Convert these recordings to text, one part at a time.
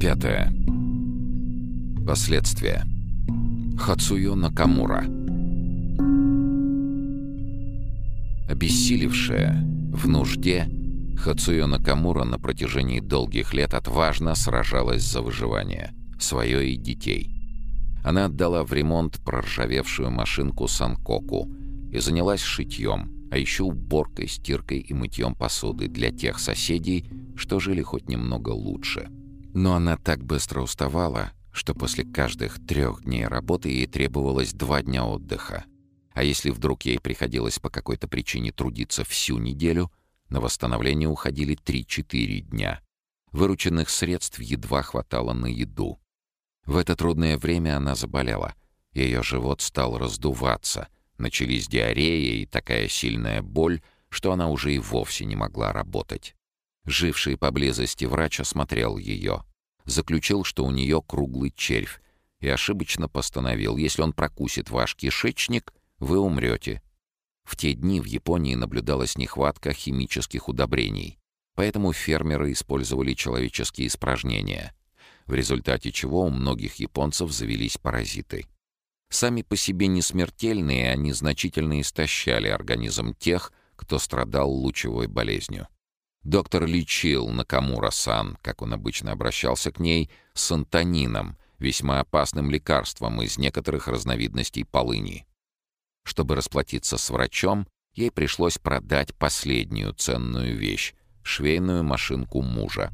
Пятое. Последствия. Хацуё Накамура. Обессилевшая, в нужде, Хацуё Накамура на протяжении долгих лет отважно сражалась за выживание, свое и детей. Она отдала в ремонт проржавевшую машинку Санкоку и занялась шитьем, а еще уборкой, стиркой и мытьем посуды для тех соседей, что жили хоть немного лучше. Но она так быстро уставала, что после каждых трех дней работы ей требовалось два дня отдыха. А если вдруг ей приходилось по какой-то причине трудиться всю неделю, на восстановление уходили 3-4 дня. Вырученных средств едва хватало на еду. В это трудное время она заболела. Ее живот стал раздуваться. Начались диарея и такая сильная боль, что она уже и вовсе не могла работать. Живший поблизости врач осмотрел ее заключил, что у нее круглый червь, и ошибочно постановил, если он прокусит ваш кишечник, вы умрете. В те дни в Японии наблюдалась нехватка химических удобрений, поэтому фермеры использовали человеческие испражнения, в результате чего у многих японцев завелись паразиты. Сами по себе не смертельные, они значительно истощали организм тех, кто страдал лучевой болезнью. Доктор лечил Накамура-сан, как он обычно обращался к ней, с антонином, весьма опасным лекарством из некоторых разновидностей полыни. Чтобы расплатиться с врачом, ей пришлось продать последнюю ценную вещь — швейную машинку мужа.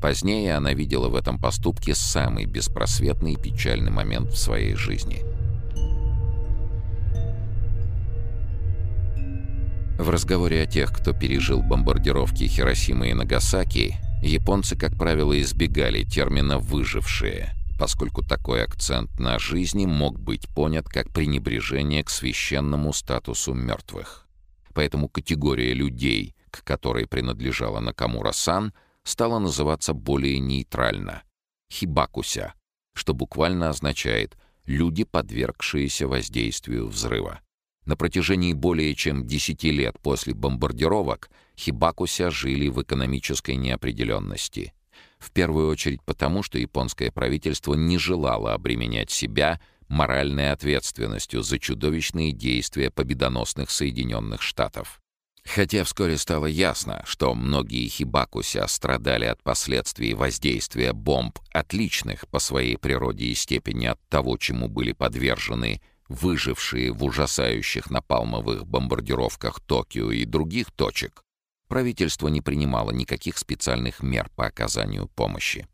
Позднее она видела в этом поступке самый беспросветный и печальный момент в своей жизни — В разговоре о тех, кто пережил бомбардировки Хиросимы и Нагасаки, японцы, как правило, избегали термина «выжившие», поскольку такой акцент на жизни мог быть понят как пренебрежение к священному статусу мертвых. Поэтому категория людей, к которой принадлежала Накамура-сан, стала называться более нейтрально — хибакуся, что буквально означает «люди, подвергшиеся воздействию взрыва». На протяжении более чем 10 лет после бомбардировок Хибакуся жили в экономической неопределенности. В первую очередь потому, что японское правительство не желало обременять себя моральной ответственностью за чудовищные действия победоносных Соединенных Штатов. Хотя вскоре стало ясно, что многие хибакуся страдали от последствий воздействия бомб, отличных по своей природе и степени от того, чему были подвержены выжившие в ужасающих напалмовых бомбардировках Токио и других точек, правительство не принимало никаких специальных мер по оказанию помощи.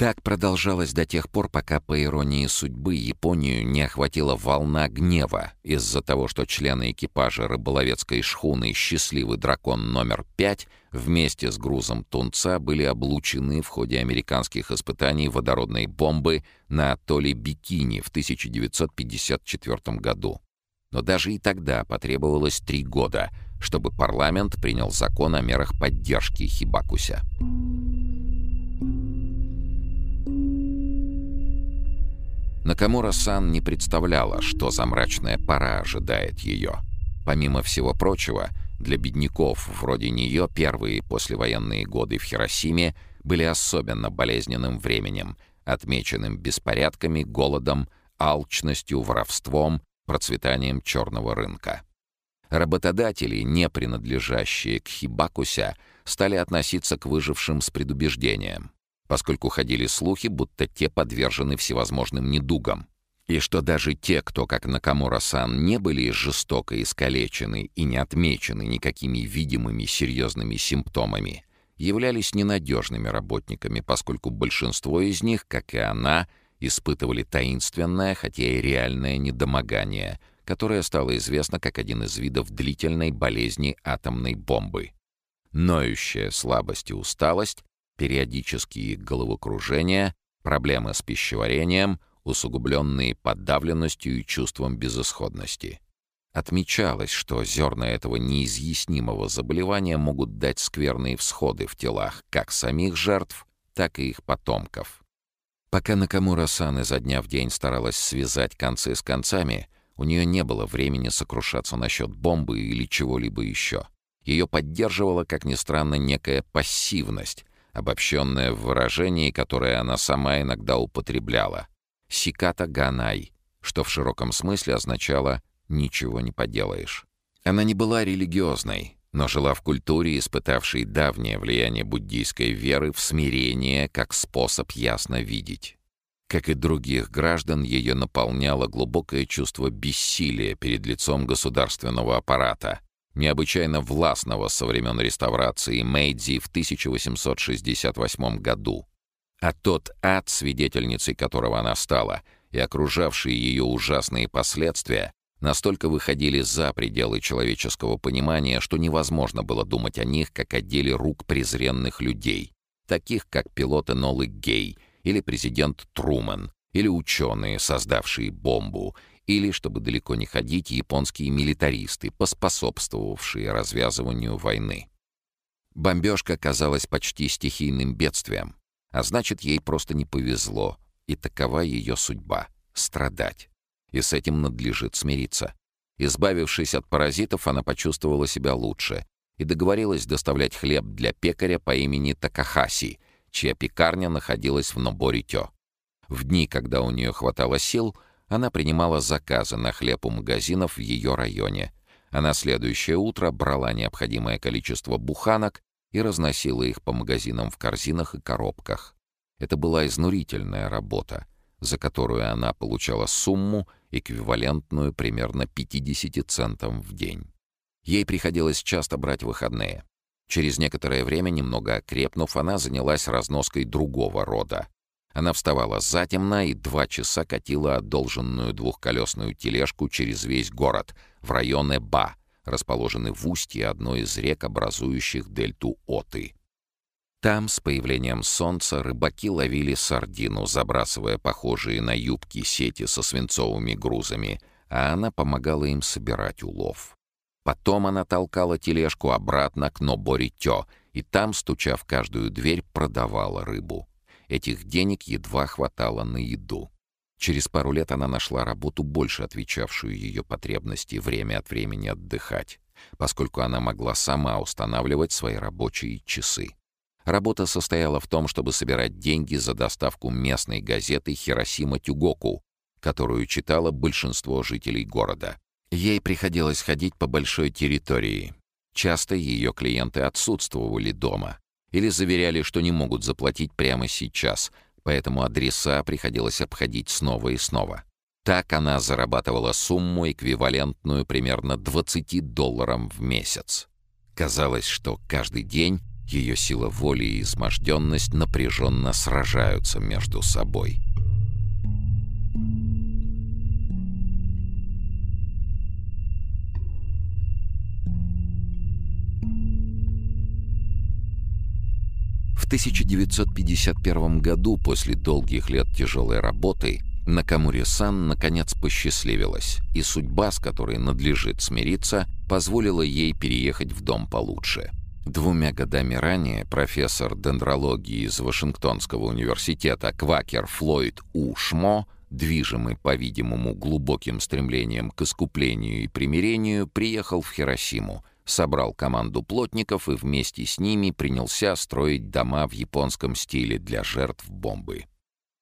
Так продолжалось до тех пор, пока, по иронии судьбы, Японию не охватила волна гнева из-за того, что члены экипажа рыболовецкой шхуны «Счастливый дракон номер 5» вместе с грузом тунца были облучены в ходе американских испытаний водородной бомбы на атолле Бикини в 1954 году. Но даже и тогда потребовалось три года, чтобы парламент принял закон о мерах поддержки Хибакуся. Накамура-сан не представляла, что за мрачная пора ожидает ее. Помимо всего прочего, для бедняков вроде нее первые послевоенные годы в Хиросиме были особенно болезненным временем, отмеченным беспорядками, голодом, алчностью, воровством, процветанием черного рынка. Работодатели, не принадлежащие к Хибакуся, стали относиться к выжившим с предубеждением поскольку ходили слухи, будто те подвержены всевозможным недугам. И что даже те, кто, как Накамура-сан, не были жестоко искалечены и не отмечены никакими видимыми серьезными симптомами, являлись ненадежными работниками, поскольку большинство из них, как и она, испытывали таинственное, хотя и реальное недомогание, которое стало известно как один из видов длительной болезни атомной бомбы. Ноющая слабость и усталость периодические головокружения, проблемы с пищеварением, усугубленные подавленностью и чувством безысходности. Отмечалось, что зерна этого неизъяснимого заболевания могут дать скверные всходы в телах как самих жертв, так и их потомков. Пока Накамура-сан изо дня в день старалась связать концы с концами, у нее не было времени сокрушаться насчет бомбы или чего-либо еще. Ее поддерживала, как ни странно, некая пассивность, обобщенное в выражении, которое она сама иногда употребляла. «Сиката ганай», что в широком смысле означало «ничего не поделаешь». Она не была религиозной, но жила в культуре, испытавшей давнее влияние буддийской веры в смирение как способ ясно видеть. Как и других граждан, ее наполняло глубокое чувство бессилия перед лицом государственного аппарата, необычайно властного со времен реставрации Мэйдзи в 1868 году. А тот ад, свидетельницей которого она стала, и окружавшие ее ужасные последствия, настолько выходили за пределы человеческого понимания, что невозможно было думать о них как о деле рук презренных людей, таких как пилот Энолы Гей или президент Трумэн, или ученые, создавшие бомбу, или, чтобы далеко не ходить, японские милитаристы, поспособствовавшие развязыванию войны. Бомбежка казалась почти стихийным бедствием, а значит, ей просто не повезло, и такова ее судьба — страдать и с этим надлежит смириться. Избавившись от паразитов, она почувствовала себя лучше и договорилась доставлять хлеб для пекаря по имени Такахаси, чья пекарня находилась в Ноборитё. В дни, когда у нее хватало сил, она принимала заказы на хлеб у магазинов в ее районе, а на следующее утро брала необходимое количество буханок и разносила их по магазинам в корзинах и коробках. Это была изнурительная работа, за которую она получала сумму, эквивалентную примерно 50 центам в день. Ей приходилось часто брать выходные. Через некоторое время, немного окрепнув, она занялась разноской другого рода. Она вставала затемно и два часа катила одолженную двухколесную тележку через весь город, в районе Ба, расположенный в устье одной из рек, образующих дельту Оты. Там, с появлением солнца, рыбаки ловили сардину, забрасывая похожие на юбки сети со свинцовыми грузами, а она помогала им собирать улов. Потом она толкала тележку обратно к Ноборитё, и там, стуча в каждую дверь, продавала рыбу. Этих денег едва хватало на еду. Через пару лет она нашла работу, больше отвечавшую ее потребности время от времени отдыхать, поскольку она могла сама устанавливать свои рабочие часы. Работа состояла в том, чтобы собирать деньги за доставку местной газеты «Хиросима Тюгоку», которую читало большинство жителей города. Ей приходилось ходить по большой территории. Часто ее клиенты отсутствовали дома или заверяли, что не могут заплатить прямо сейчас, поэтому адреса приходилось обходить снова и снова. Так она зарабатывала сумму, эквивалентную примерно 20 долларам в месяц. Казалось, что каждый день ее сила воли и изможденность напряженно сражаются между собой. 1951 году, после долгих лет тяжелой работы, Накамури-сан наконец посчастливилась, и судьба, с которой надлежит смириться, позволила ей переехать в дом получше — Двумя годами ранее профессор дендрологии из Вашингтонского университета Квакер Флойд У. Шмо, движимый, по-видимому, глубоким стремлением к искуплению и примирению, приехал в Хиросиму, собрал команду плотников и вместе с ними принялся строить дома в японском стиле для жертв бомбы.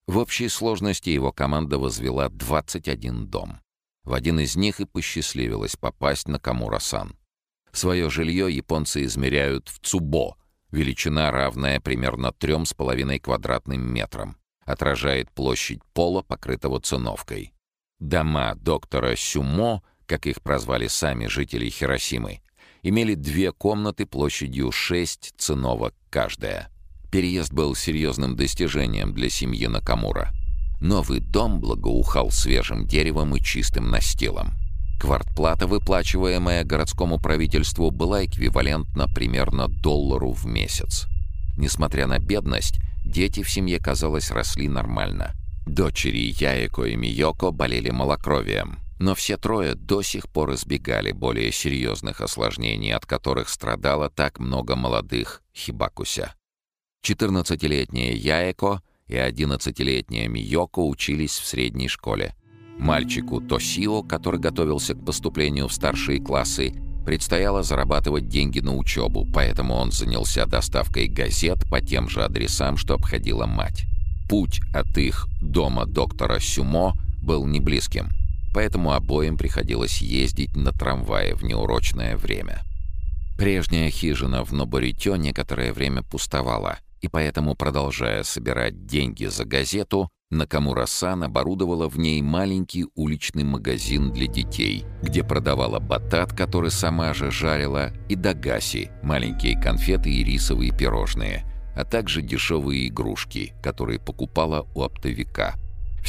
В общей сложности его команда возвела 21 дом. В один из них и посчастливилось попасть на Камура-сан. Свое жилье японцы измеряют в цубо, величина равная примерно 3,5 квадратным метрам, отражает площадь пола, покрытого циновкой. Дома доктора Сюмо, как их прозвали сами жители Хиросимы, имели две комнаты площадью 6 циновок каждая. Переезд был серьезным достижением для семьи Накамура. Новый дом благоухал свежим деревом и чистым настилом. Квартплата, выплачиваемая городскому правительству, была эквивалентна примерно доллару в месяц. Несмотря на бедность, дети в семье, казалось, росли нормально. Дочери Яеко и Миёко болели малокровием, но все трое до сих пор избегали более серьезных осложнений, от которых страдало так много молодых Хибакуся. 14-летняя Яеко и 11-летняя Миёко учились в средней школе. Мальчику Тосио, который готовился к поступлению в старшие классы, Предстояло зарабатывать деньги на учебу, поэтому он занялся доставкой газет по тем же адресам, что обходила мать. Путь от их дома доктора Сюмо был неблизким, поэтому обоим приходилось ездить на трамвае в неурочное время. Прежняя хижина в Ноборитё некоторое время пустовала, и поэтому, продолжая собирать деньги за газету, Накамура-сан оборудовала в ней маленький уличный магазин для детей, где продавала батат, который сама же жарила, и дагаси – маленькие конфеты и рисовые пирожные, а также дешевые игрушки, которые покупала у оптовика.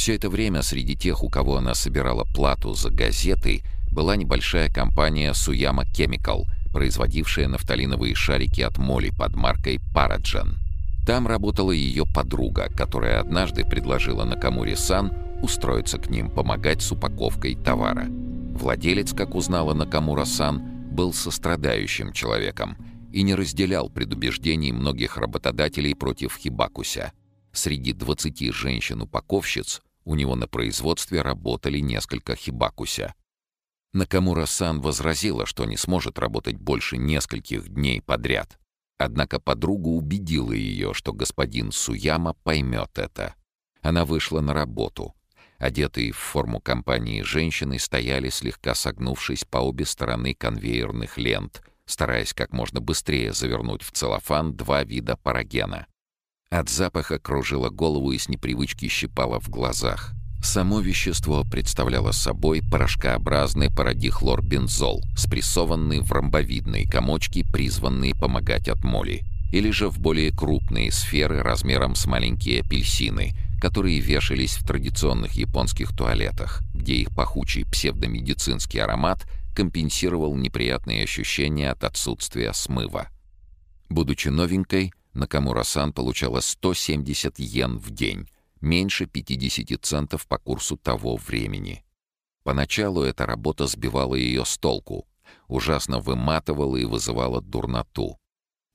Все это время среди тех, у кого она собирала плату за газеты, была небольшая компания «Суяма Chemical, производившая нафталиновые шарики от моли под маркой «Параджан». Там работала ее подруга, которая однажды предложила Накамури-сан устроиться к ним помогать с упаковкой товара. Владелец, как узнала Накамура-сан, был сострадающим человеком и не разделял предубеждений многих работодателей против Хибакуся. Среди 20 женщин-упаковщиц у него на производстве работали несколько Хибакуся. Накамура-сан возразила, что не сможет работать больше нескольких дней подряд. Однако подруга убедила ее, что господин Суяма поймет это. Она вышла на работу. Одетые в форму компании женщины стояли, слегка согнувшись по обе стороны конвейерных лент, стараясь как можно быстрее завернуть в целлофан два вида парагена. От запаха кружило голову и с непривычки щипало в глазах. Само вещество представляло собой порошкообразный парадихлорбензол, спрессованный в ромбовидные комочки, призванные помогать от моли, или же в более крупные сферы размером с маленькие апельсины, которые вешались в традиционных японских туалетах, где их пахучий псевдомедицинский аромат компенсировал неприятные ощущения от отсутствия смыва. Будучи новенькой, Накамура-сан получала 170 йен в день, меньше 50 центов по курсу того времени. Поначалу эта работа сбивала ее с толку, ужасно выматывала и вызывала дурноту.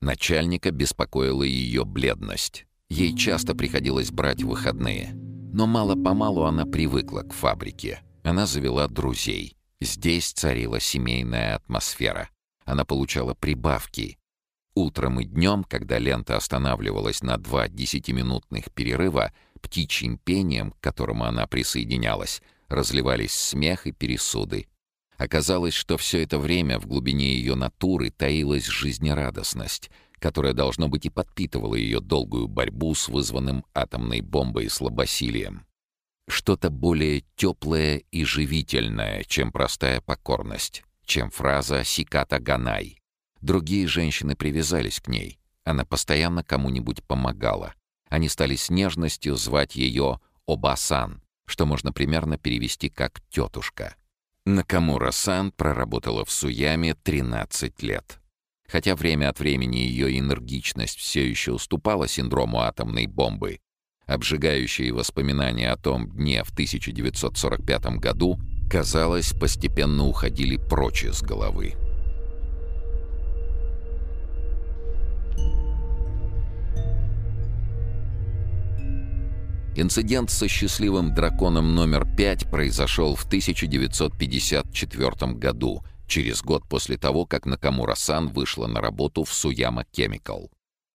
Начальника беспокоила ее бледность. Ей часто приходилось брать выходные. Но мало-помалу она привыкла к фабрике. Она завела друзей. Здесь царила семейная атмосфера. Она получала прибавки. Утром и днем, когда лента останавливалась на два десятиминутных перерыва, птичьим пением, к которому она присоединялась, разливались смех и пересуды. Оказалось, что все это время в глубине ее натуры таилась жизнерадостность, которая, должно быть, и подпитывала ее долгую борьбу с вызванным атомной бомбой слабосилием. Что-то более теплое и живительное, чем простая покорность, чем фраза «сиката ганай». Другие женщины привязались к ней. Она постоянно кому-нибудь помогала. Они стали с нежностью звать ее Обасан, что можно примерно перевести как «тетушка». Накамура-сан проработала в Суяме 13 лет. Хотя время от времени ее энергичность все еще уступала синдрому атомной бомбы, обжигающие воспоминания о том дне в 1945 году, казалось, постепенно уходили прочь из головы. Инцидент со счастливым драконом номер 5 произошел в 1954 году, через год после того, как Накамура-сан вышла на работу в Суяма Chemical.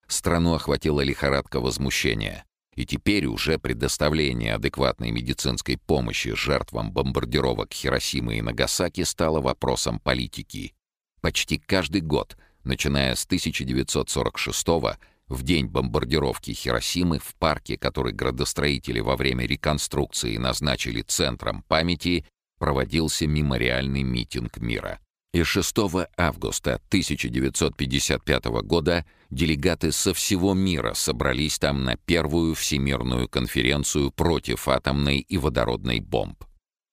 Страну охватила лихорадка возмущения, и теперь уже предоставление адекватной медицинской помощи жертвам бомбардировок Хиросимы и Нагасаки стало вопросом политики. Почти каждый год, начиная с 1946 года, в день бомбардировки Хиросимы в парке, который градостроители во время реконструкции назначили центром памяти, проводился мемориальный митинг мира. И 6 августа 1955 года делегаты со всего мира собрались там на первую всемирную конференцию против атомной и водородной бомб.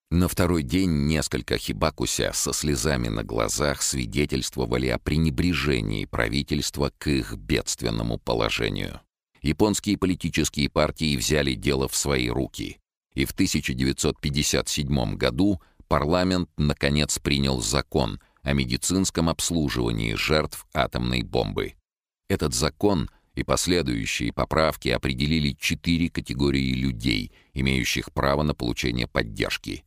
На второй день несколько хибакуся со слезами на глазах свидетельствовали о пренебрежении правительства к их бедственному положению. Японские политические партии взяли дело в свои руки, и в 1957 году парламент наконец принял закон о медицинском обслуживании жертв атомной бомбы. Этот закон и последующие поправки определили четыре категории людей, имеющих право на получение поддержки —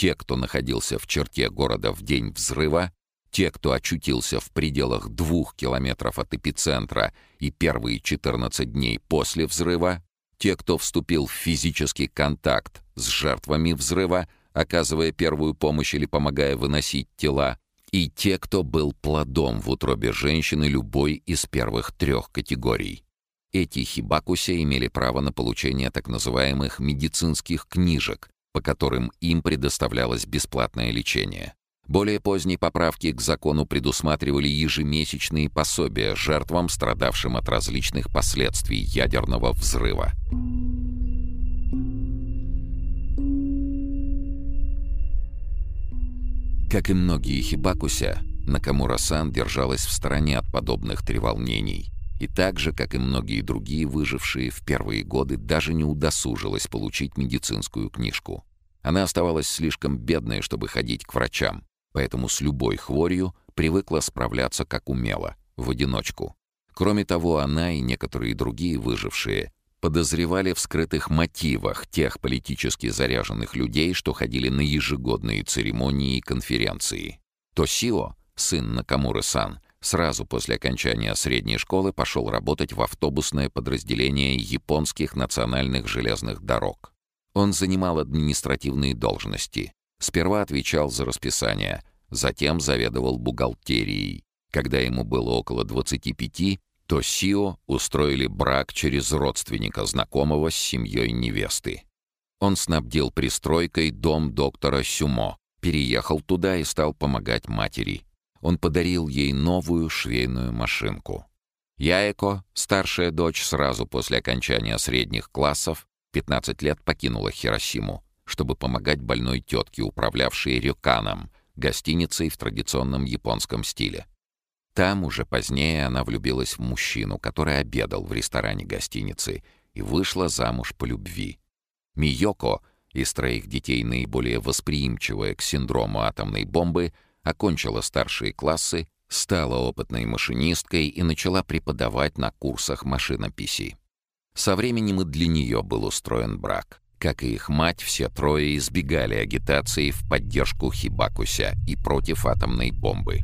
те, кто находился в черте города в день взрыва, Те, кто очутился в пределах двух километров от эпицентра и первые 14 дней после взрыва, те, кто вступил в физический контакт с жертвами взрыва, оказывая первую помощь или помогая выносить тела, и те, кто был плодом в утробе женщины любой из первых трех категорий. Эти хибакуси имели право на получение так называемых медицинских книжек, по которым им предоставлялось бесплатное лечение. Более поздние поправки к закону предусматривали ежемесячные пособия жертвам, страдавшим от различных последствий ядерного взрыва. Как и многие хибакуся, Накамура-сан держалась в стороне от подобных треволнений. И так же, как и многие другие выжившие в первые годы, даже не удосужилась получить медицинскую книжку. Она оставалась слишком бедной, чтобы ходить к врачам, поэтому с любой хворью привыкла справляться как умела, в одиночку. Кроме того, она и некоторые другие выжившие подозревали в скрытых мотивах тех политически заряженных людей, что ходили на ежегодные церемонии и конференции. Тосио, сын Накамуры-сан, сразу после окончания средней школы пошел работать в автобусное подразделение японских национальных железных дорог. Он занимал административные должности. Сперва отвечал за расписание, затем заведовал бухгалтерией. Когда ему было около 25, то Сио устроили брак через родственника знакомого с семьей невесты. Он снабдил пристройкой дом доктора Сюмо, переехал туда и стал помогать матери. Он подарил ей новую швейную машинку. Яэко, старшая дочь, сразу после окончания средних классов, 15 лет покинула Хиросиму, чтобы помогать больной тетке, управлявшей Рюканом, гостиницей в традиционном японском стиле. Там уже позднее она влюбилась в мужчину, который обедал в ресторане гостиницы, и вышла замуж по любви. Миёко, из троих детей наиболее восприимчивая к синдрому атомной бомбы, окончила старшие классы, стала опытной машинисткой и начала преподавать на курсах машинописи. Со временем и для нее был устроен брак. Как и их мать, все трое избегали агитации в поддержку Хибакуся и против атомной бомбы.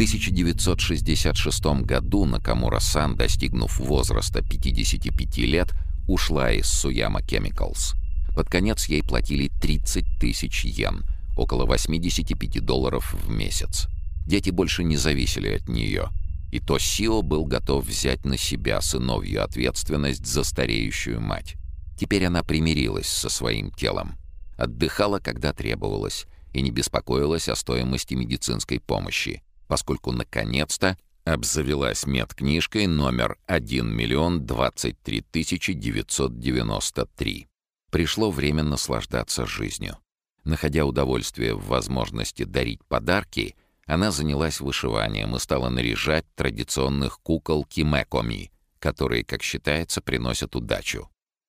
1966 году Накамура-сан, достигнув возраста 55 лет, ушла из Суяма Chemicals. Под конец ей платили 30 тысяч йен, около 85 долларов в месяц. Дети больше не зависели от нее. И Тосио был готов взять на себя сыновью ответственность за стареющую мать. Теперь она примирилась со своим телом. Отдыхала, когда требовалось, и не беспокоилась о стоимости медицинской помощи поскольку наконец-то обзавелась медкнижкой номер 1 миллион 23 993. Пришло время наслаждаться жизнью. Находя удовольствие в возможности дарить подарки, она занялась вышиванием и стала наряжать традиционных кукол кимекоми, которые, как считается, приносят удачу.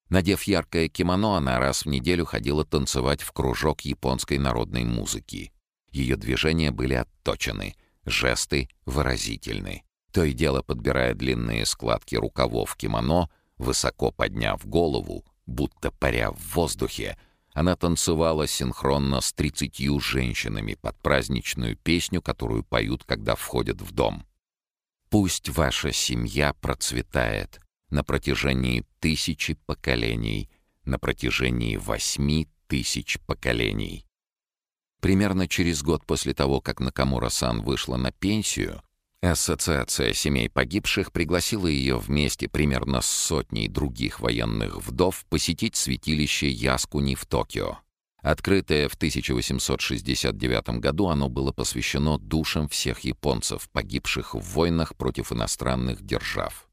Надев яркое кимоно, она раз в неделю ходила танцевать в кружок японской народной музыки. Ее движения были отточены — Жесты выразительны. То и дело, подбирая длинные складки рукавов кимоно, высоко подняв голову, будто паря в воздухе, она танцевала синхронно с тридцатью женщинами под праздничную песню, которую поют, когда входят в дом. «Пусть ваша семья процветает на протяжении тысячи поколений, на протяжении восьми тысяч поколений. Примерно через год после того, как Накамура-сан вышла на пенсию, Ассоциация семей погибших пригласила ее вместе примерно с сотней других военных вдов посетить святилище Яскуни в Токио. Открытое в 1869 году, оно было посвящено душам всех японцев, погибших в войнах против иностранных держав.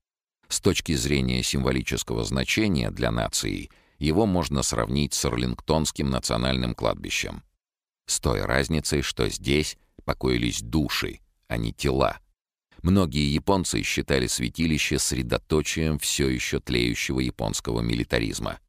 С точки зрения символического значения для нации, его можно сравнить с Арлингтонским национальным кладбищем. С той разницей, что здесь покоились души, а не тела. Многие японцы считали святилище средоточием все еще тлеющего японского милитаризма.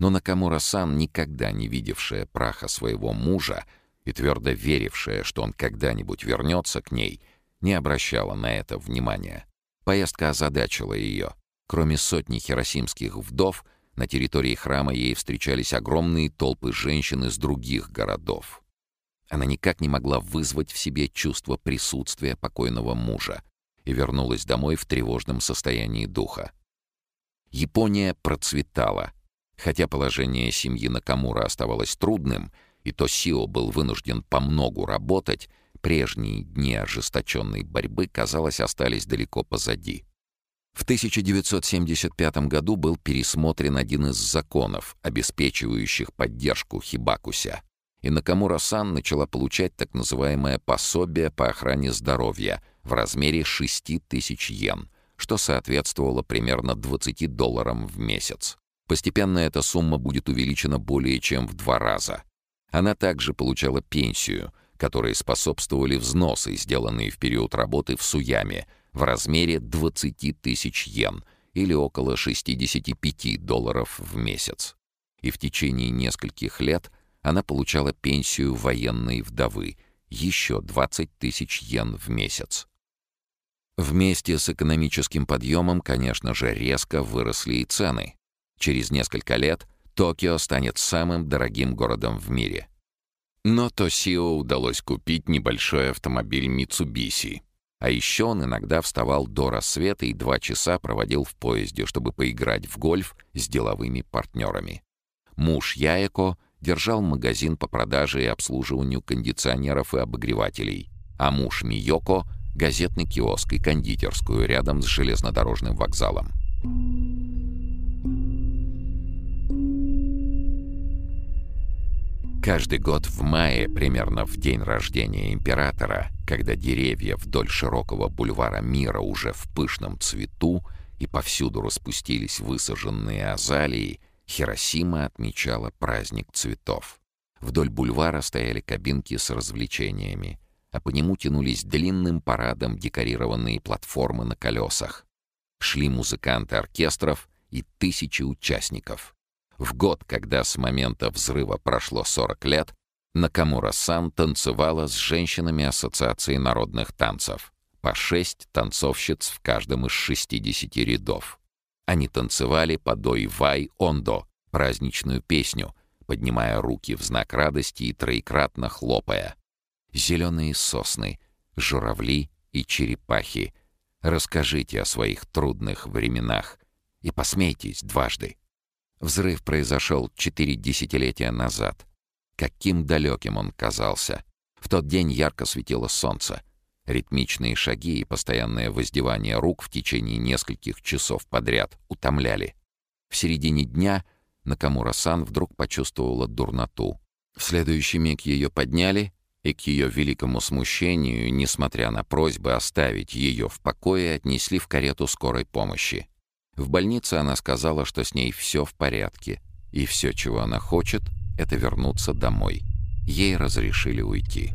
Но Накамура-сан, никогда не видевшая праха своего мужа и твердо верившая, что он когда-нибудь вернется к ней, не обращала на это внимания. Поездка озадачила ее. Кроме сотни хиросимских вдов, на территории храма ей встречались огромные толпы женщин из других городов. Она никак не могла вызвать в себе чувство присутствия покойного мужа и вернулась домой в тревожном состоянии духа. Япония процветала. Хотя положение семьи Накамура оставалось трудным, и Тосио был вынужден помногу работать, прежние дни ожесточенной борьбы, казалось, остались далеко позади. В 1975 году был пересмотрен один из законов, обеспечивающих поддержку Хибакуся, и Накамура-сан начала получать так называемое пособие по охране здоровья в размере 6 тысяч йен, что соответствовало примерно 20 долларам в месяц. Постепенно эта сумма будет увеличена более чем в два раза. Она также получала пенсию, которой способствовали взносы, сделанные в период работы в Суяме, в размере 20 тысяч йен или около 65 долларов в месяц. И в течение нескольких лет она получала пенсию военной вдовы, еще 20 тысяч йен в месяц. Вместе с экономическим подъемом, конечно же, резко выросли и цены. Через несколько лет Токио станет самым дорогим городом в мире. Но Тосио удалось купить небольшой автомобиль Mitsubishi. А еще он иногда вставал до рассвета и два часа проводил в поезде, чтобы поиграть в гольф с деловыми партнерами. Муж Яеко держал магазин по продаже и обслуживанию кондиционеров и обогревателей, а муж Миёко — газетный киоск и кондитерскую рядом с железнодорожным вокзалом. Каждый год в мае, примерно в день рождения императора, когда деревья вдоль широкого бульвара мира уже в пышном цвету и повсюду распустились высаженные азалии, Хиросима отмечала праздник цветов. Вдоль бульвара стояли кабинки с развлечениями, а по нему тянулись длинным парадом декорированные платформы на колесах. Шли музыканты оркестров и тысячи участников. В год, когда с момента взрыва прошло 40 лет, Накамура-сан танцевала с женщинами Ассоциации народных танцев. По шесть танцовщиц в каждом из 60 рядов. Они танцевали по дой-вай ондо, праздничную песню, поднимая руки в знак радости и троекратно хлопая. Зеленые сосны, журавли и черепахи. Расскажите о своих трудных временах и посмейтесь дважды. Взрыв произошел четыре десятилетия назад. Каким далеким он казался. В тот день ярко светило солнце. Ритмичные шаги и постоянное воздевание рук в течение нескольких часов подряд утомляли. В середине дня Накамура-сан вдруг почувствовала дурноту. В следующий миг ее подняли, и к ее великому смущению, несмотря на просьбы оставить ее в покое, отнесли в карету скорой помощи. В больнице она сказала, что с ней все в порядке, и все, чего она хочет, это вернуться домой. Ей разрешили уйти.